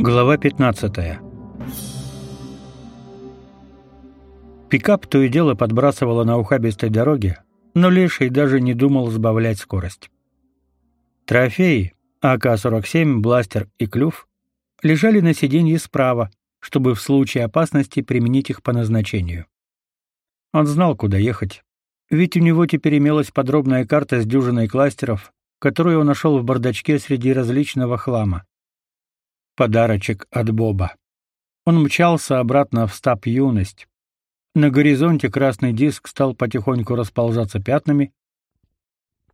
Глава 15. Пикап то и дело подбрасывало на ухабистой дороге, но Леший даже не думал сбавлять скорость. Трофеи АК-47, бластер и клюв лежали на сиденье справа, чтобы в случае опасности применить их по назначению. Он знал, куда ехать, ведь у него теперь имелась подробная карта с дюжиной кластеров, которую он нашел в бардачке среди различного хлама. Подарочек от Боба. Он мчался обратно в стаб юность. На горизонте красный диск стал потихоньку расползаться пятнами.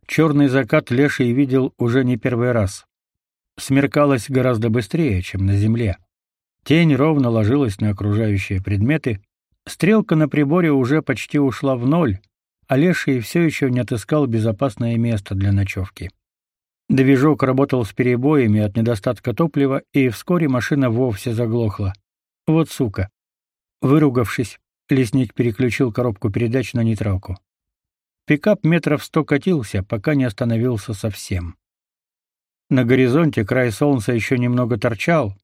Черный закат Леший видел уже не первый раз. Смеркалось гораздо быстрее, чем на земле. Тень ровно ложилась на окружающие предметы. Стрелка на приборе уже почти ушла в ноль, а Леший все еще не отыскал безопасное место для ночевки. Движок работал с перебоями от недостатка топлива, и вскоре машина вовсе заглохла. Вот сука. Выругавшись, лесник переключил коробку передач на нейтралку. Пикап метров сто катился, пока не остановился совсем. На горизонте край солнца еще немного торчал,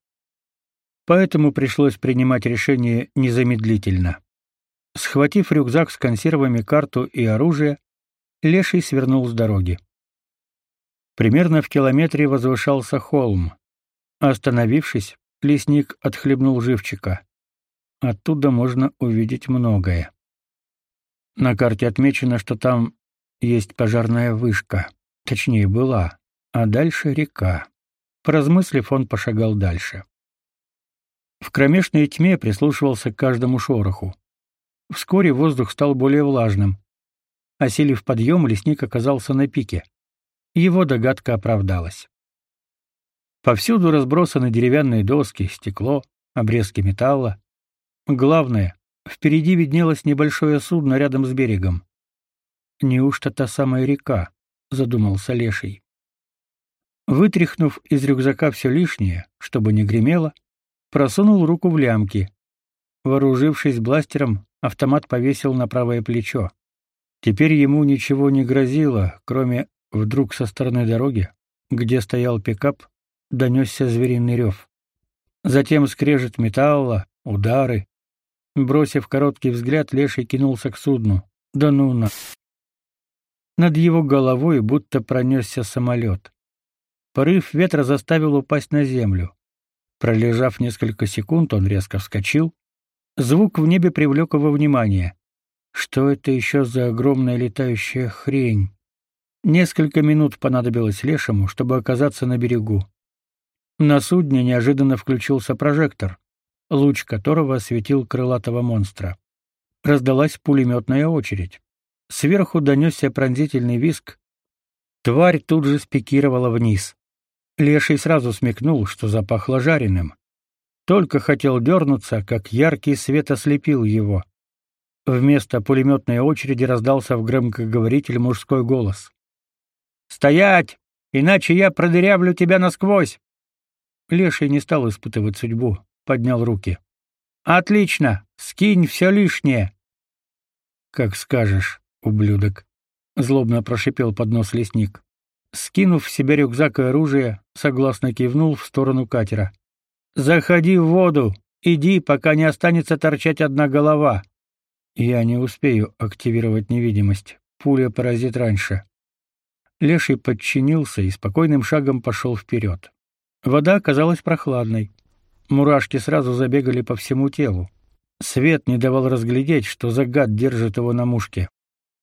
поэтому пришлось принимать решение незамедлительно. Схватив рюкзак с консервами, карту и оружие, Леший свернул с дороги. Примерно в километре возвышался холм. Остановившись, лесник отхлебнул живчика. Оттуда можно увидеть многое. На карте отмечено, что там есть пожарная вышка, точнее была, а дальше река. Поразмыслив, он пошагал дальше. В кромешной тьме прислушивался к каждому шороху. Вскоре воздух стал более влажным. Осилив подъем, лесник оказался на пике. Его догадка оправдалась. Повсюду разбросаны деревянные доски, стекло, обрезки металла. Главное, впереди виднелось небольшое судно рядом с берегом. Неужто та самая река, задумался Леший. Вытряхнув из рюкзака все лишнее, чтобы не гремело, просунул руку в лямки. Вооружившись бластером, автомат повесил на правое плечо. Теперь ему ничего не грозило, кроме вдруг со стороны дороги, где стоял пикап, донесся звериный рев. Затем скрежет металла, удары. Бросив короткий взгляд, леший кинулся к судну. Да ну на. Над его головой будто пронесся самолет. Порыв ветра заставил упасть на землю. Пролежав несколько секунд, он резко вскочил. Звук в небе привлек его внимание. Что это еще за огромная летающая хрень? Несколько минут понадобилось Лешему, чтобы оказаться на берегу. На судне неожиданно включился прожектор, луч которого осветил крылатого монстра. Раздалась пулеметная очередь. Сверху донесся пронзительный визг. Тварь тут же спикировала вниз. Леший сразу смекнул, что запахло жареным. Только хотел дернуться, как яркий свет ослепил его. Вместо пулеметной очереди раздался в громкоговоритель мужской голос. «Стоять! Иначе я продырявлю тебя насквозь!» Леший не стал испытывать судьбу, поднял руки. «Отлично! Скинь все лишнее!» «Как скажешь, ублюдок!» — злобно прошипел под нос лесник. Скинув в себя рюкзак и оружие, согласно кивнул в сторону катера. «Заходи в воду! Иди, пока не останется торчать одна голова!» «Я не успею активировать невидимость. Пуля поразит раньше». Леший подчинился и спокойным шагом пошел вперед. Вода оказалась прохладной. Мурашки сразу забегали по всему телу. Свет не давал разглядеть, что загад держит его на мушке.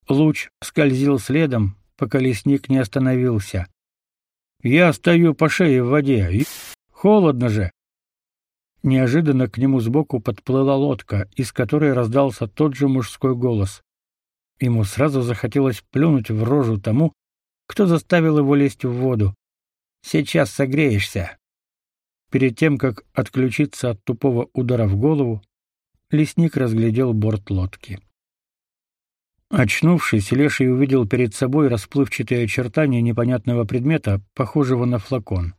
Луч скользил следом, пока лесник не остановился. Я стою по шее в воде, и холодно же. Неожиданно к нему сбоку подплыла лодка, из которой раздался тот же мужской голос. Ему сразу захотелось плюнуть в рожу тому, кто заставил его лезть в воду. Сейчас согреешься. Перед тем как отключиться от тупого удара в голову, лесник разглядел борт лодки. Очнувшись, Леший увидел перед собой расплывчатые очертания непонятного предмета, похожего на флакон.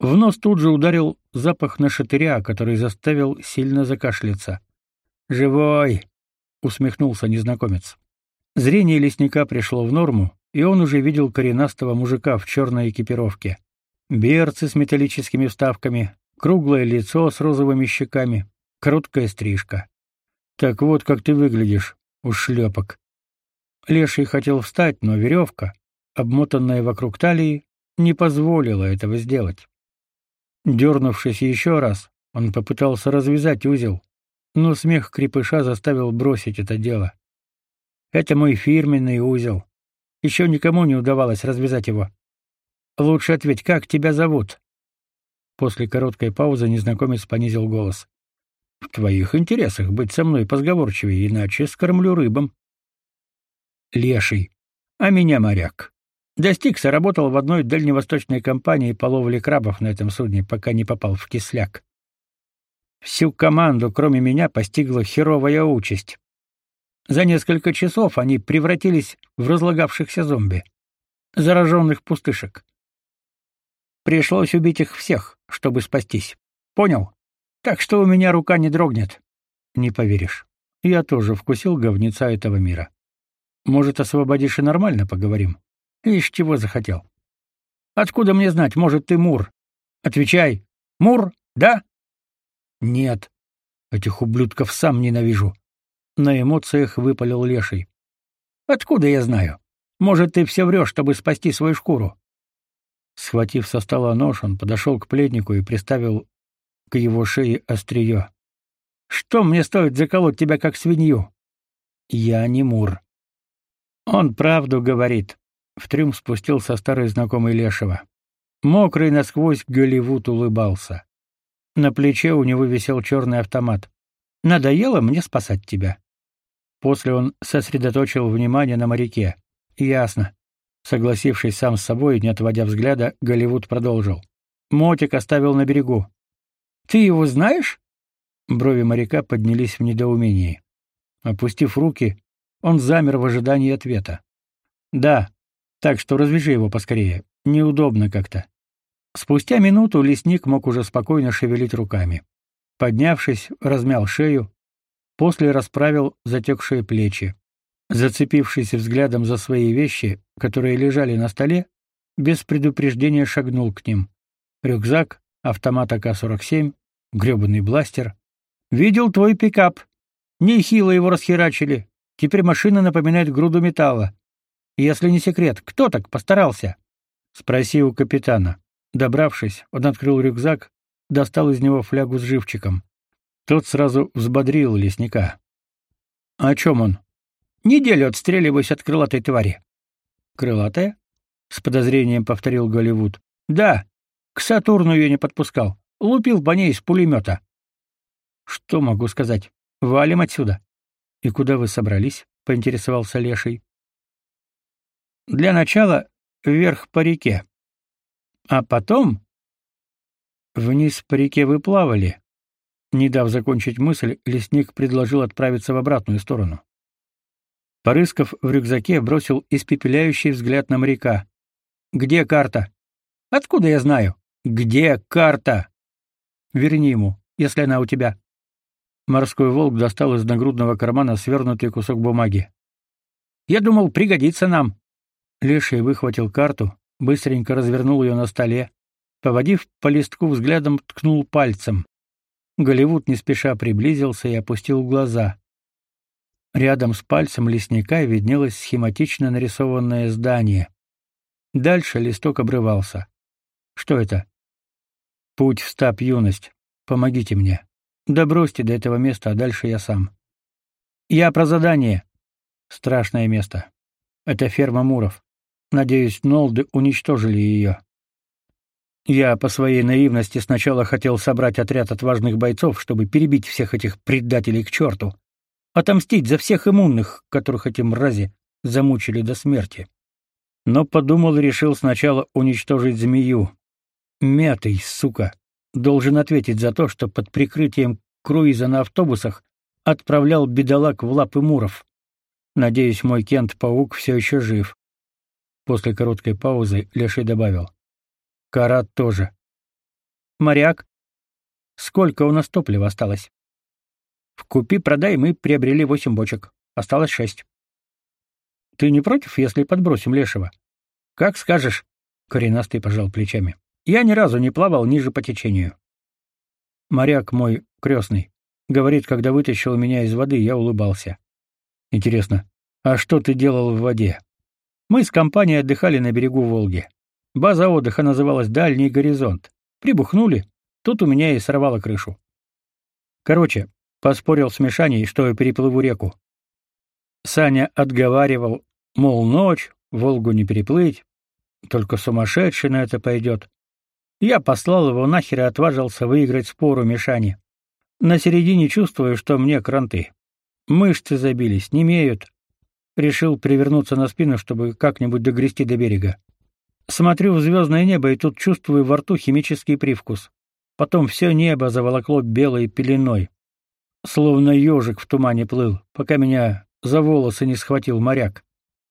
В нос тут же ударил запах нашатыря, который заставил сильно закашляться. «Живой!» — усмехнулся незнакомец. Зрение лесника пришло в норму, и он уже видел коренастого мужика в черной экипировке. Берцы с металлическими вставками, круглое лицо с розовыми щеками, короткая стрижка. Так вот, как ты выглядишь, ушлепок. Леший хотел встать, но веревка, обмотанная вокруг талии, не позволила этого сделать. Дернувшись еще раз, он попытался развязать узел, но смех крепыша заставил бросить это дело. Это мой фирменный узел. Еще никому не удавалось развязать его. Лучше ответь, как тебя зовут? После короткой паузы незнакомец понизил голос. В твоих интересах быть со мной позговорчивее, иначе скормлю рыбам. Леший, а меня моряк. Достигся, работал в одной дальневосточной компании по ловле крабов на этом судне, пока не попал в кисляк. Всю команду, кроме меня, постигла херовая участь. За несколько часов они превратились в разлагавшихся зомби, зараженных пустышек. Пришлось убить их всех, чтобы спастись. Понял? Так что у меня рука не дрогнет. Не поверишь. Я тоже вкусил говнеца этого мира. Может, освободишь и нормально поговорим? Ишь, чего захотел. Откуда мне знать, может, ты Мур? Отвечай. Мур, да? Нет. Этих ублюдков сам ненавижу. На эмоциях выпалил Леший. Откуда я знаю? Может, ты все врешь, чтобы спасти свою шкуру? Схватив со стола нож, он подошел к плетнику и приставил к его шее острие. Что мне стоит заколоть тебя как свинью? Я не Мур. Он правду говорит. В трюм спустился старый знакомый Лешего. Мокрый насквозь Голливуд улыбался. На плече у него висел черный автомат. Надоело мне спасать тебя. После он сосредоточил внимание на моряке. Ясно. Согласившись сам с собой, не отводя взгляда, Голливуд продолжил. Мотик оставил на берегу. Ты его знаешь? Брови моряка поднялись в недоумении. Опустив руки, он замер в ожидании ответа. Да. Так что развяжи его поскорее. Неудобно как-то. Спустя минуту лесник мог уже спокойно шевелить руками. Поднявшись, размял шею, после расправил затекшие плечи. Зацепившись взглядом за свои вещи, которые лежали на столе, без предупреждения шагнул к ним. Рюкзак, автомат АК-47, грёбаный бластер. «Видел твой пикап. Нехило его расхерачили. Теперь машина напоминает груду металла. Если не секрет, кто так постарался?» Спроси у капитана. Добравшись, он открыл рюкзак, достал из него флягу с живчиком. Тот сразу взбодрил лесника. «О чем он?» Неделю отстреливаюсь от крылатой твари. Крылатая? С подозрением повторил Голливуд. Да. К Сатурну ее не подпускал. Лупил по ней из пулемета. Что могу сказать? Валим отсюда. И куда вы собрались? поинтересовался Леший. Для начала вверх по реке. А потом вниз по реке вы плавали. Не дав закончить мысль, лесник предложил отправиться в обратную сторону. Порыскав в рюкзаке, бросил испепеляющий взгляд на моряка. «Где карта?» «Откуда я знаю?» «Где карта?» «Верни ему, если она у тебя». Морской волк достал из нагрудного кармана свернутый кусок бумаги. «Я думал, пригодится нам». Леший выхватил карту, быстренько развернул ее на столе, поводив по листку взглядом, ткнул пальцем. Голливуд не спеша приблизился и опустил глаза. Рядом с пальцем лесника виднелось схематично нарисованное здание. Дальше листок обрывался. Что это? Путь в стаб юность. Помогите мне. Добросьте до этого места, а дальше я сам. Я про задание. Страшное место. Это ферма Муров. Надеюсь, Нолды уничтожили ее. Я по своей наивности сначала хотел собрать отряд отважных бойцов, чтобы перебить всех этих предателей к черту отомстить за всех иммунных, которых эти мрази замучили до смерти. Но подумал, решил сначала уничтожить змею. Мятый, сука, должен ответить за то, что под прикрытием круиза на автобусах отправлял бедолаг в лапы муров. Надеюсь, мой Кент-паук все еще жив. После короткой паузы Леший добавил. Карат тоже. Моряк? Сколько у нас топлива осталось? В купи-продай мы приобрели восемь бочек. Осталось шесть. Ты не против, если подбросим лешего? Как скажешь, коренастый пожал плечами. Я ни разу не плавал ниже по течению. Моряк мой крестный. Говорит, когда вытащил меня из воды, я улыбался. Интересно, а что ты делал в воде? Мы с компанией отдыхали на берегу Волги. База отдыха называлась Дальний горизонт. Прибухнули, тут у меня и сорвало крышу. Короче, поспорил с Мишаней, что я переплыву реку. Саня отговаривал, мол, ночь, Волгу не переплыть, только сумасшедший на это пойдет. Я послал его нахер и отважился выиграть спор у Мишани. На середине чувствую, что мне кранты. Мышцы забились, не имеют. Решил перевернуться на спину, чтобы как-нибудь догрести до берега. Смотрю в звездное небо и тут чувствую во рту химический привкус. Потом все небо заволокло белой пеленой. Словно ежик в тумане плыл, пока меня за волосы не схватил моряк.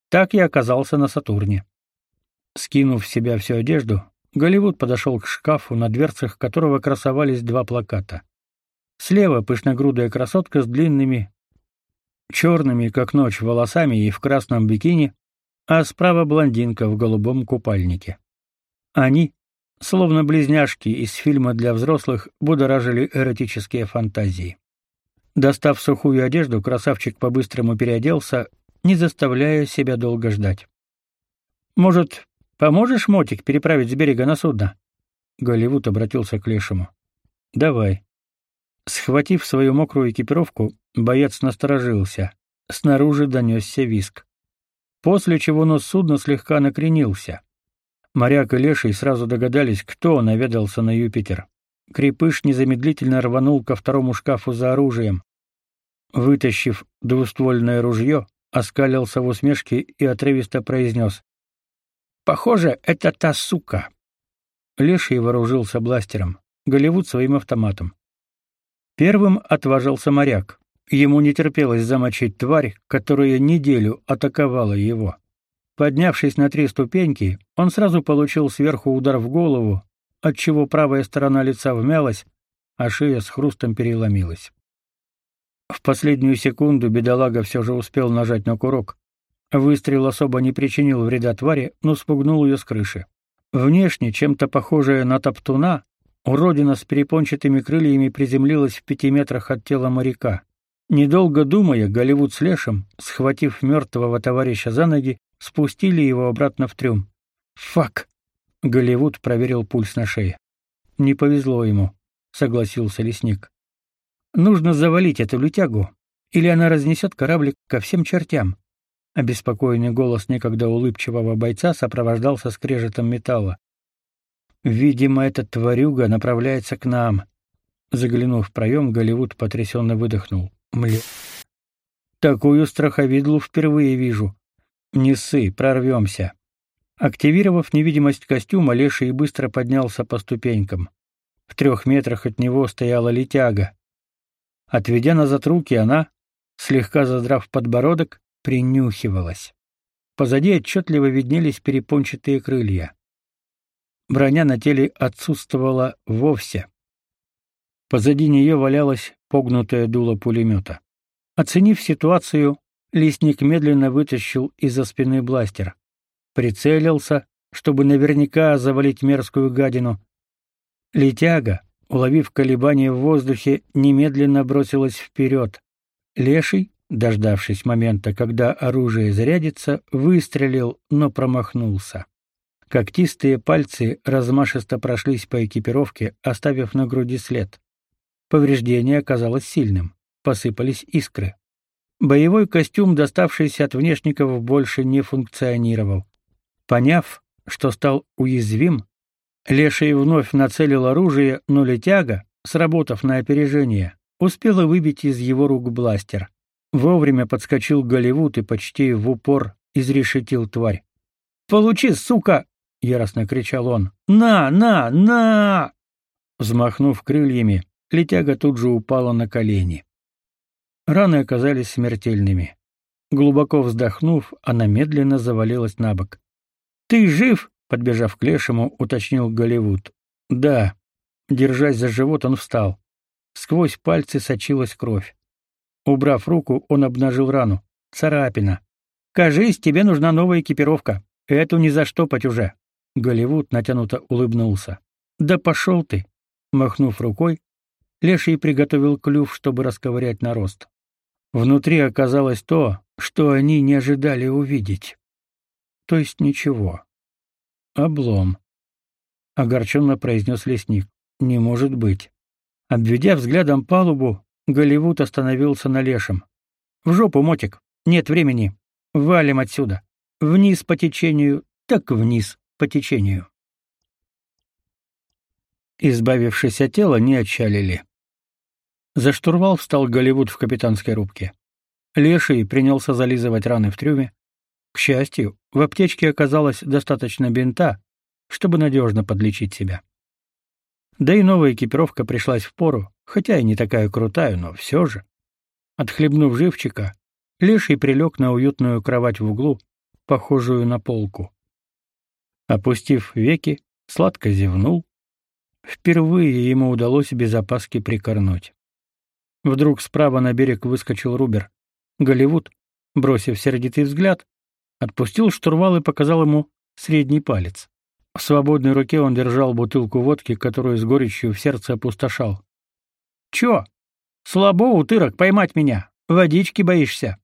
Так я оказался на Сатурне. Скинув с себя всю одежду, Голливуд подошел к шкафу, на дверцах которого красовались два плаката. Слева пышногрудая красотка с длинными черными, как ночь, волосами и в красном бикини, а справа блондинка в голубом купальнике. Они, словно близняшки из фильма для взрослых, будоражили эротические фантазии. Достав сухую одежду, красавчик по-быстрому переоделся, не заставляя себя долго ждать. Может, поможешь мотик переправить с берега на судно? Голливуд обратился к Лешему. Давай. Схватив свою мокрую экипировку, боец насторожился. Снаружи донесся виск. После чего нос судна слегка накренился. Моряк и Леший сразу догадались, кто наведался на Юпитер. Крепыш незамедлительно рванул ко второму шкафу за оружием. Вытащив двуствольное ружье, оскалился в усмешке и отрывисто произнес. «Похоже, это та сука». Леший вооружился бластером, Голливуд своим автоматом. Первым отважился моряк. Ему не терпелось замочить тварь, которая неделю атаковала его. Поднявшись на три ступеньки, он сразу получил сверху удар в голову, отчего правая сторона лица вмялась, а шея с хрустом переломилась. В последнюю секунду бедолага все же успел нажать на курок. Выстрел особо не причинил вреда твари, но спугнул ее с крыши. Внешне чем-то похожая на топтуна, уродина с перепончатыми крыльями приземлилась в пяти метрах от тела моряка. Недолго думая, Голливуд с Лешем, схватив мертвого товарища за ноги, спустили его обратно в трюм. «Фак!» — Голливуд проверил пульс на шее. «Не повезло ему», — согласился лесник. Нужно завалить эту летягу, или она разнесет кораблик ко всем чертям. Обеспокоенный голос некогда улыбчивого бойца сопровождался скрежетом металла. Видимо, эта тварюга направляется к нам. Заглянув в проем, Голливуд потрясенно выдохнул. Мле. Такую страховидлу впервые вижу. Не ссы, прорвемся. Активировав невидимость костюма, Леший быстро поднялся по ступенькам. В трех метрах от него стояла летяга. Отведя назад руки, она, слегка задрав подбородок, принюхивалась. Позади отчетливо виднелись перепончатые крылья. Броня на теле отсутствовала вовсе. Позади нее валялось погнутое дуло пулемета. Оценив ситуацию, лесник медленно вытащил из-за спины бластер. Прицелился, чтобы наверняка завалить мерзкую гадину. Летяга, уловив колебания в воздухе, немедленно бросилась вперед. Леший, дождавшись момента, когда оружие зарядится, выстрелил, но промахнулся. Когтистые пальцы размашисто прошлись по экипировке, оставив на груди след. Повреждение оказалось сильным. Посыпались искры. Боевой костюм, доставшийся от внешников, больше не функционировал. Поняв, что стал уязвим, Леший вновь нацелил оружие, но летяга, сработав на опережение, успела выбить из его рук бластер. Вовремя подскочил Голливуд и почти в упор изрешетил тварь. «Получи, сука!» — яростно кричал он. «На, на, на!» Взмахнув крыльями, летяга тут же упала на колени. Раны оказались смертельными. Глубоко вздохнув, она медленно завалилась на бок. «Ты жив?» подбежав к лешему, уточнил Голливуд. Да. Держась за живот, он встал. Сквозь пальцы сочилась кровь. Убрав руку, он обнажил рану. Царапина. Кажись, тебе нужна новая экипировка. Эту не заштопать уже. Голливуд натянуто улыбнулся. Да пошел ты, махнув рукой, Леший приготовил клюв, чтобы расковырять нарост. Внутри оказалось то, что они не ожидали увидеть. То есть ничего. Облом. Огорченно произнес лесник. Не может быть. Обведя взглядом палубу, Голливуд остановился на лешем. В жопу, мотик. Нет времени. Валим отсюда. Вниз по течению, так вниз по течению. Избавившись от тела, не отчалили. За штурвал встал Голливуд в капитанской рубке. Леший принялся зализывать раны в трюме. К счастью, в аптечке оказалось достаточно бинта, чтобы надежно подлечить себя. Да и новая экипировка пришлась в пору, хотя и не такая крутая, но все же. Отхлебнув живчика, Леший прилег на уютную кровать в углу, похожую на полку. Опустив веки, сладко зевнул. Впервые ему удалось без опаски прикорнуть. Вдруг справа на берег выскочил Рубер. Голливуд, бросив сердитый взгляд, отпустил штурвал и показал ему средний палец. В свободной руке он держал бутылку водки, которую с горечью в сердце опустошал. «Чё? Слабо, утырок, поймать меня! Водички боишься!»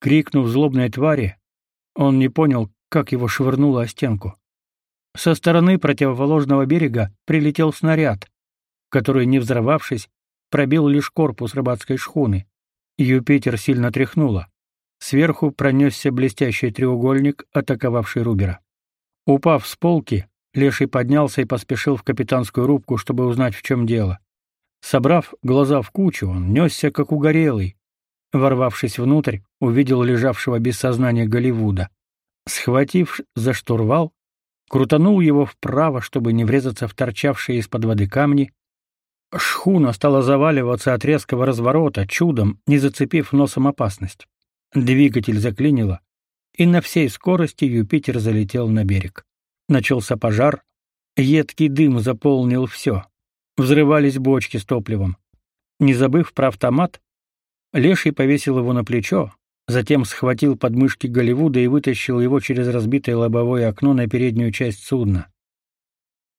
Крикнув злобной твари, он не понял, как его швырнуло о стенку. Со стороны противоположного берега прилетел снаряд, который, не взорвавшись, пробил лишь корпус рыбацкой шхуны. Юпитер сильно тряхнуло. Сверху пронесся блестящий треугольник, атаковавший Рубера. Упав с полки, Леший поднялся и поспешил в капитанскую рубку, чтобы узнать, в чем дело. Собрав глаза в кучу, он несся, как угорелый. Ворвавшись внутрь, увидел лежавшего без сознания Голливуда. Схватив за штурвал, крутанул его вправо, чтобы не врезаться в торчавшие из-под воды камни, Шхуна стала заваливаться от резкого разворота, чудом не зацепив носом опасность. Двигатель заклинило, и на всей скорости Юпитер залетел на берег. Начался пожар, едкий дым заполнил все. Взрывались бочки с топливом. Не забыв про автомат, Леший повесил его на плечо, затем схватил подмышки Голливуда и вытащил его через разбитое лобовое окно на переднюю часть судна.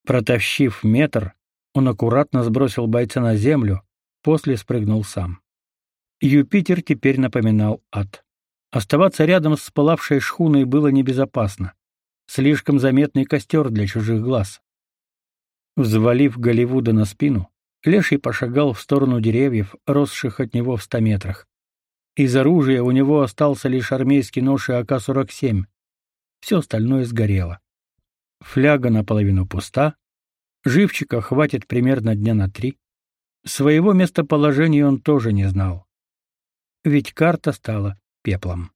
Протащив метр, он аккуратно сбросил бойца на землю, после спрыгнул сам. Юпитер теперь напоминал ад. Оставаться рядом с пылавшей шхуной было небезопасно. Слишком заметный костер для чужих глаз. Взвалив Голливуда на спину, Леший пошагал в сторону деревьев, росших от него в ста метрах. Из оружия у него остался лишь армейский нож и АК-47. Все остальное сгорело. Фляга наполовину пуста, Живчика хватит примерно дня на три. Своего местоположения он тоже не знал. Ведь карта стала пеплом.